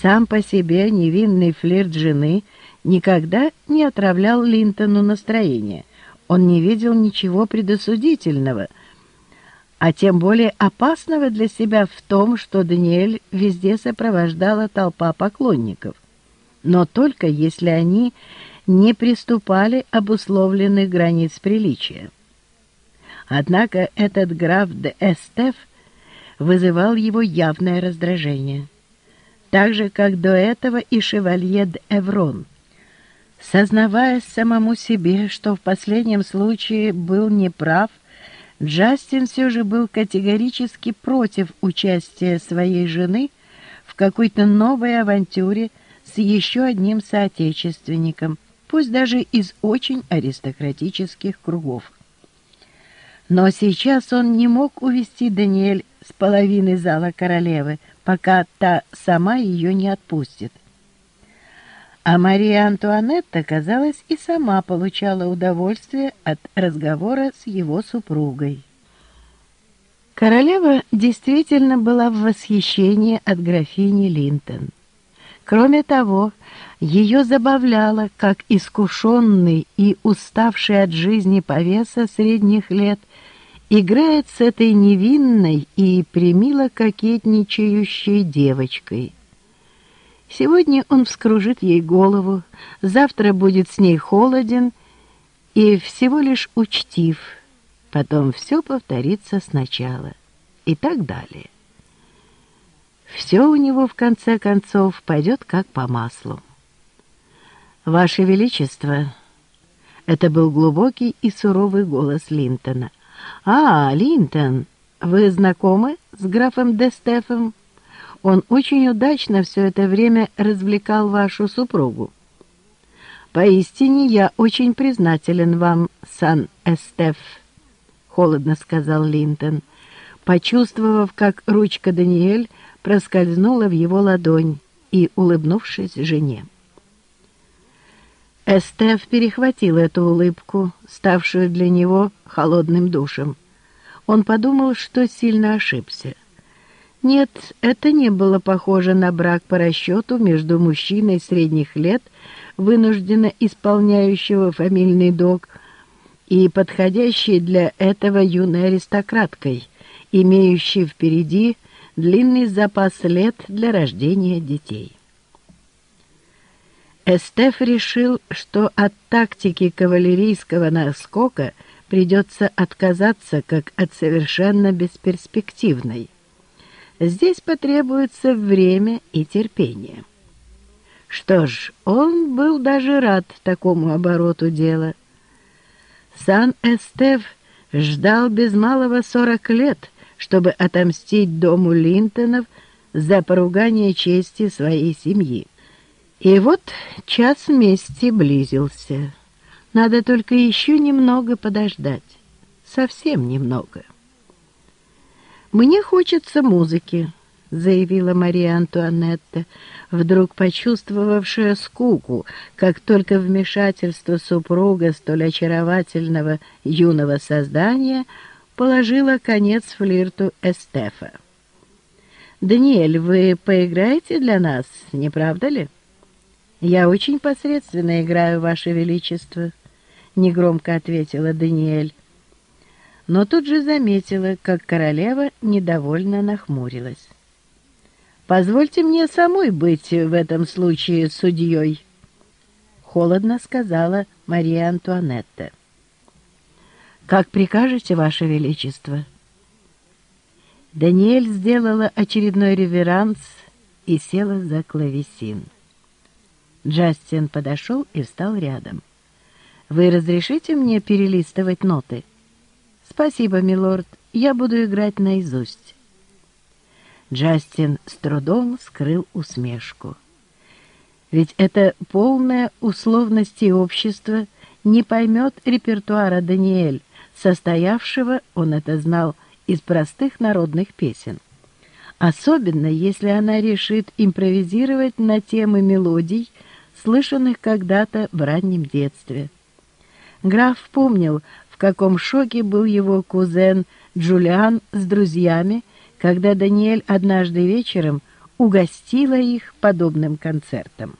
Сам по себе невинный флирт жены никогда не отравлял Линтону настроение. Он не видел ничего предосудительного, а тем более опасного для себя в том, что Даниэль везде сопровождала толпа поклонников. Но только если они не приступали обусловленных границ приличия. Однако этот граф де Эстеф вызывал его явное раздражение, так же, как до этого и шевалье де Эврон. Сознавая самому себе, что в последнем случае был неправ, Джастин все же был категорически против участия своей жены в какой-то новой авантюре с еще одним соотечественником, пусть даже из очень аристократических кругов. Но сейчас он не мог увести Даниэль с половины зала королевы, пока та сама ее не отпустит. А Мария Антуанетта, казалось, и сама получала удовольствие от разговора с его супругой. Королева действительно была в восхищении от графини Линтон. Кроме того, ее забавляло, как искушенный и уставший от жизни повеса средних лет играет с этой невинной и примило кокетничающей девочкой. Сегодня он вскружит ей голову, завтра будет с ней холоден и всего лишь учтив, потом все повторится сначала и так далее. Все у него, в конце концов, пойдет как по маслу. «Ваше Величество!» Это был глубокий и суровый голос Линтона. «А, Линтон, вы знакомы с графом Дестефом? Он очень удачно все это время развлекал вашу супругу. Поистине я очень признателен вам, Сан-Эстеф», — холодно сказал Линтон, почувствовав, как ручка Даниэль проскользнула в его ладонь и улыбнувшись жене. Эстеф перехватил эту улыбку, ставшую для него холодным душем. Он подумал, что сильно ошибся. Нет, это не было похоже на брак по расчету между мужчиной средних лет, вынужденно исполняющего фамильный долг, и подходящей для этого юной аристократкой, имеющей впереди длинный запас лет для рождения детей. Эстеф решил, что от тактики кавалерийского наскока придется отказаться как от совершенно бесперспективной. Здесь потребуется время и терпение. Что ж, он был даже рад такому обороту дела. Сан-Эстеф ждал без малого сорок лет, чтобы отомстить дому Линтонов за поругание чести своей семьи. И вот час мести близился. Надо только еще немного подождать. Совсем немного. «Мне хочется музыки», — заявила Мария Антуанетта, вдруг почувствовавшая скуку, как только вмешательство супруга столь очаровательного юного создания положило конец флирту Эстефа. «Даниэль, вы поиграете для нас, не правда ли?» «Я очень посредственно играю, Ваше Величество», — негромко ответила Даниэль. Но тут же заметила, как королева недовольно нахмурилась. «Позвольте мне самой быть в этом случае судьей», — холодно сказала Мария Антуанетта. «Как прикажете, Ваше Величество?» Даниэль сделала очередной реверанс и села за клавесин. Джастин подошел и встал рядом. «Вы разрешите мне перелистывать ноты?» «Спасибо, милорд, я буду играть наизусть». Джастин с трудом скрыл усмешку. Ведь это полная условности общества не поймет репертуара Даниэль, состоявшего, он это знал, из простых народных песен. Особенно, если она решит импровизировать на темы мелодий, слышанных когда-то в раннем детстве. Граф помнил, в каком шоке был его кузен Джулиан с друзьями, когда Даниэль однажды вечером угостила их подобным концертом.